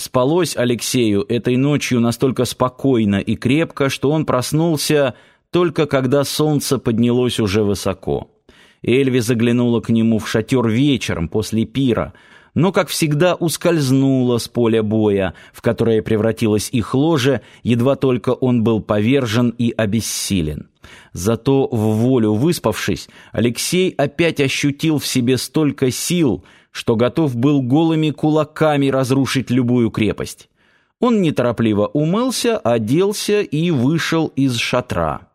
Спалось Алексею этой ночью настолько спокойно и крепко, что он проснулся только когда солнце поднялось уже высоко. Эльви заглянула к нему в шатер вечером после пира, но, как всегда, ускользнула с поля боя, в которое превратилось их ложе, едва только он был повержен и обессилен. Зато в волю выспавшись, Алексей опять ощутил в себе столько сил, что готов был голыми кулаками разрушить любую крепость. Он неторопливо умылся, оделся и вышел из шатра.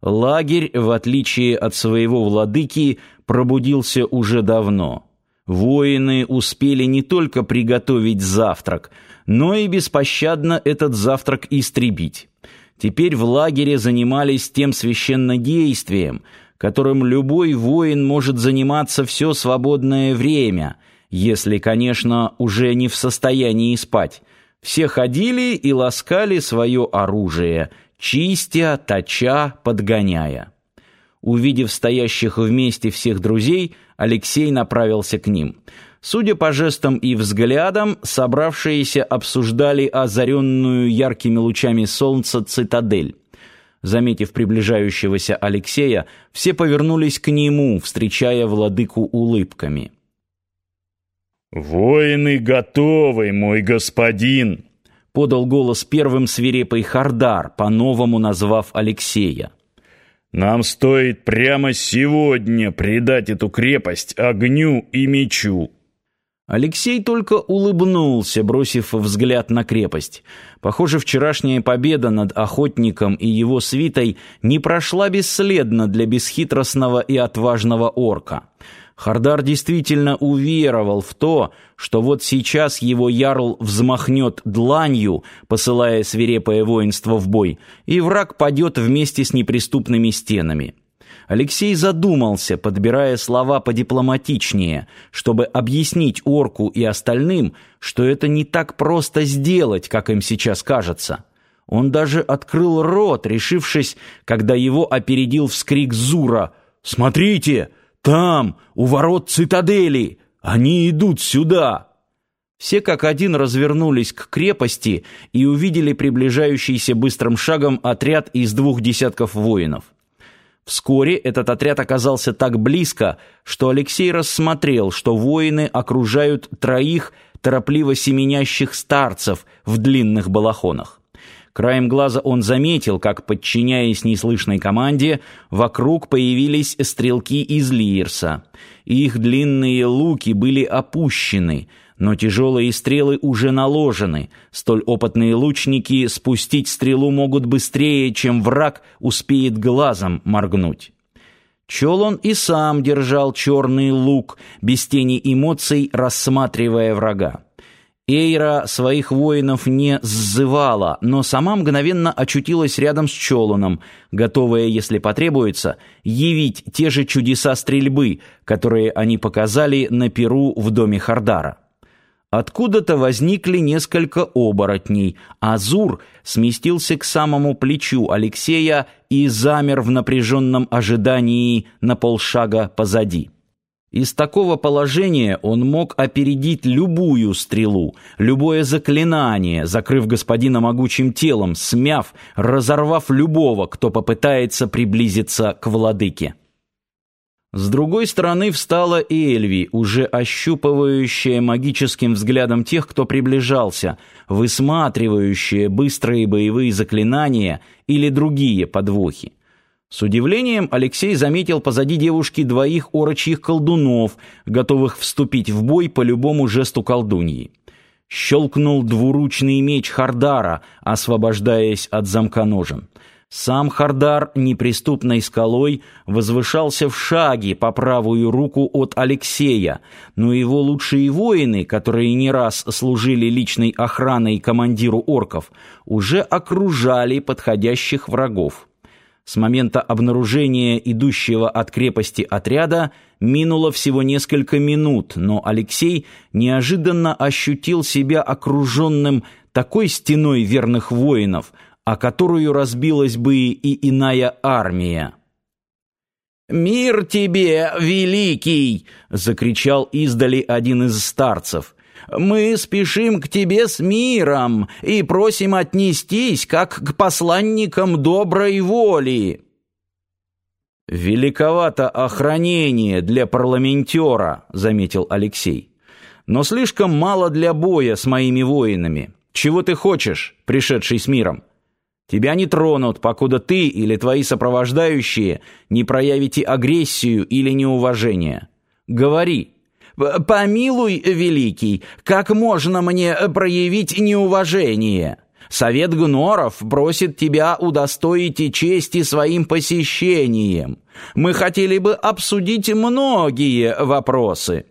Лагерь, в отличие от своего владыки, пробудился уже давно. Воины успели не только приготовить завтрак, но и беспощадно этот завтрак истребить. Теперь в лагере занимались тем священнодействием, которым любой воин может заниматься все свободное время, если, конечно, уже не в состоянии спать. Все ходили и ласкали свое оружие, чистя, точа, подгоняя. Увидев стоящих вместе всех друзей, Алексей направился к ним. Судя по жестам и взглядам, собравшиеся обсуждали озаренную яркими лучами солнца цитадель. Заметив приближающегося Алексея, все повернулись к нему, встречая владыку улыбками. «Воины готовы, мой господин!» подал голос первым свирепый Хардар, по-новому назвав Алексея. «Нам стоит прямо сегодня предать эту крепость огню и мечу». Алексей только улыбнулся, бросив взгляд на крепость. Похоже, вчерашняя победа над охотником и его свитой не прошла бесследно для бесхитростного и отважного орка. Хардар действительно уверовал в то, что вот сейчас его ярл взмахнет дланью, посылая свирепое воинство в бой, и враг падет вместе с неприступными стенами. Алексей задумался, подбирая слова подипломатичнее, чтобы объяснить орку и остальным, что это не так просто сделать, как им сейчас кажется. Он даже открыл рот, решившись, когда его опередил вскрик Зура «Смотрите!» Там, у ворот цитадели! Они идут сюда!» Все как один развернулись к крепости и увидели приближающийся быстрым шагом отряд из двух десятков воинов. Вскоре этот отряд оказался так близко, что Алексей рассмотрел, что воины окружают троих торопливо семенящих старцев в длинных балахонах. Краем глаза он заметил, как, подчиняясь неслышной команде, вокруг появились стрелки из Лирса. Их длинные луки были опущены, но тяжелые стрелы уже наложены. Столь опытные лучники спустить стрелу могут быстрее, чем враг успеет глазом моргнуть. Чел и сам держал черный лук, без тени эмоций рассматривая врага. Эйра своих воинов не сзывала, но сама мгновенно очутилась рядом с Чолоном, готовая, если потребуется, явить те же чудеса стрельбы, которые они показали на Перу в доме Хардара. Откуда-то возникли несколько оборотней, а Зур сместился к самому плечу Алексея и замер в напряженном ожидании на полшага позади. Из такого положения он мог опередить любую стрелу, любое заклинание, закрыв господина могучим телом, смяв, разорвав любого, кто попытается приблизиться к владыке. С другой стороны встала Эльви, уже ощупывающая магическим взглядом тех, кто приближался, высматривающая быстрые боевые заклинания или другие подвохи. С удивлением Алексей заметил позади девушки двоих орочьих колдунов, готовых вступить в бой по любому жесту колдуньи. Щелкнул двуручный меч Хардара, освобождаясь от замка ножен. Сам Хардар неприступной скалой возвышался в шаге по правую руку от Алексея, но его лучшие воины, которые не раз служили личной охраной командиру орков, уже окружали подходящих врагов. С момента обнаружения идущего от крепости отряда минуло всего несколько минут, но Алексей неожиданно ощутил себя окруженным такой стеной верных воинов, о которую разбилась бы и иная армия. «Мир тебе, великий!» — закричал издали один из старцев. Мы спешим к тебе с миром и просим отнестись, как к посланникам доброй воли». «Великовато охранение для парламентера», — заметил Алексей. «Но слишком мало для боя с моими воинами. Чего ты хочешь, пришедший с миром? Тебя не тронут, покуда ты или твои сопровождающие не проявите агрессию или неуважение. Говори». «Помилуй, великий, как можно мне проявить неуважение?» Совет гноров просит тебя удостоить чести своим посещением. Мы хотели бы обсудить многие вопросы».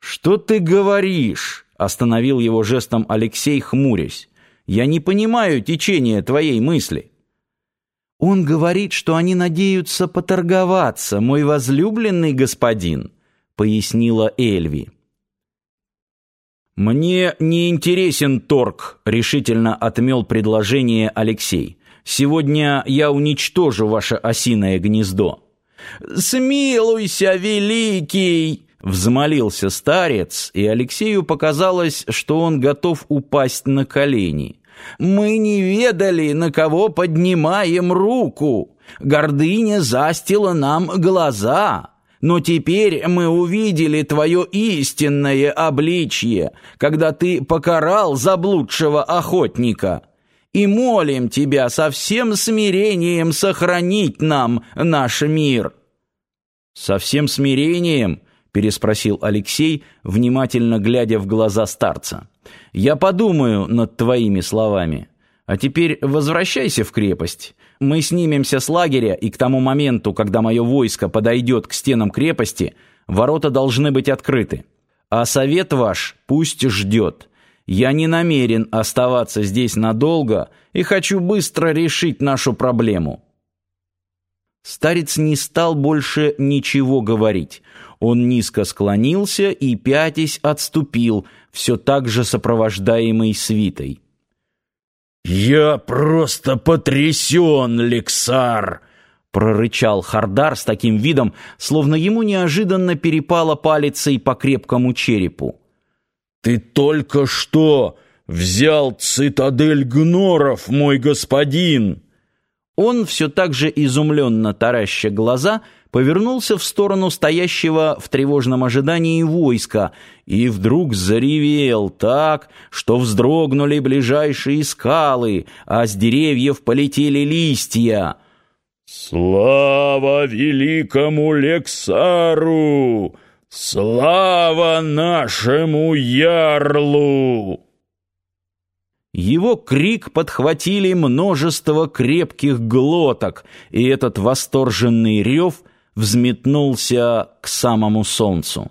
«Что ты говоришь?» — остановил его жестом Алексей, хмурясь. «Я не понимаю течения твоей мысли». «Он говорит, что они надеются поторговаться, мой возлюбленный господин», — пояснила Эльви. «Мне не интересен торг», — решительно отмел предложение Алексей. «Сегодня я уничтожу ваше осиное гнездо». «Смилуйся, великий!» — взмолился старец, и Алексею показалось, что он готов упасть на колени. «Мы не ведали, на кого поднимаем руку. Гордыня застила нам глаза». Но теперь мы увидели твое истинное обличье, когда ты покарал заблудшего охотника. И молим тебя со всем смирением сохранить нам наш мир». «Со всем смирением?» — переспросил Алексей, внимательно глядя в глаза старца. «Я подумаю над твоими словами. А теперь возвращайся в крепость. Мы снимемся с лагеря, и к тому моменту, когда мое войско подойдет к стенам крепости, ворота должны быть открыты. А совет ваш пусть ждет. Я не намерен оставаться здесь надолго и хочу быстро решить нашу проблему». Старец не стал больше ничего говорить. Он низко склонился и, пятясь, отступил, все так же сопровождаемый свитой. «Я просто потрясен, Лексар!» — прорычал Хардар с таким видом, словно ему неожиданно перепало палицей по крепкому черепу. «Ты только что взял цитадель гноров, мой господин!» Он, все так же изумленно тараща глаза, повернулся в сторону стоящего в тревожном ожидании войска и вдруг заревел так, что вздрогнули ближайшие скалы, а с деревьев полетели листья. «Слава великому Лексару! Слава нашему ярлу!» Его крик подхватили множество крепких глоток, и этот восторженный рев взметнулся к самому солнцу.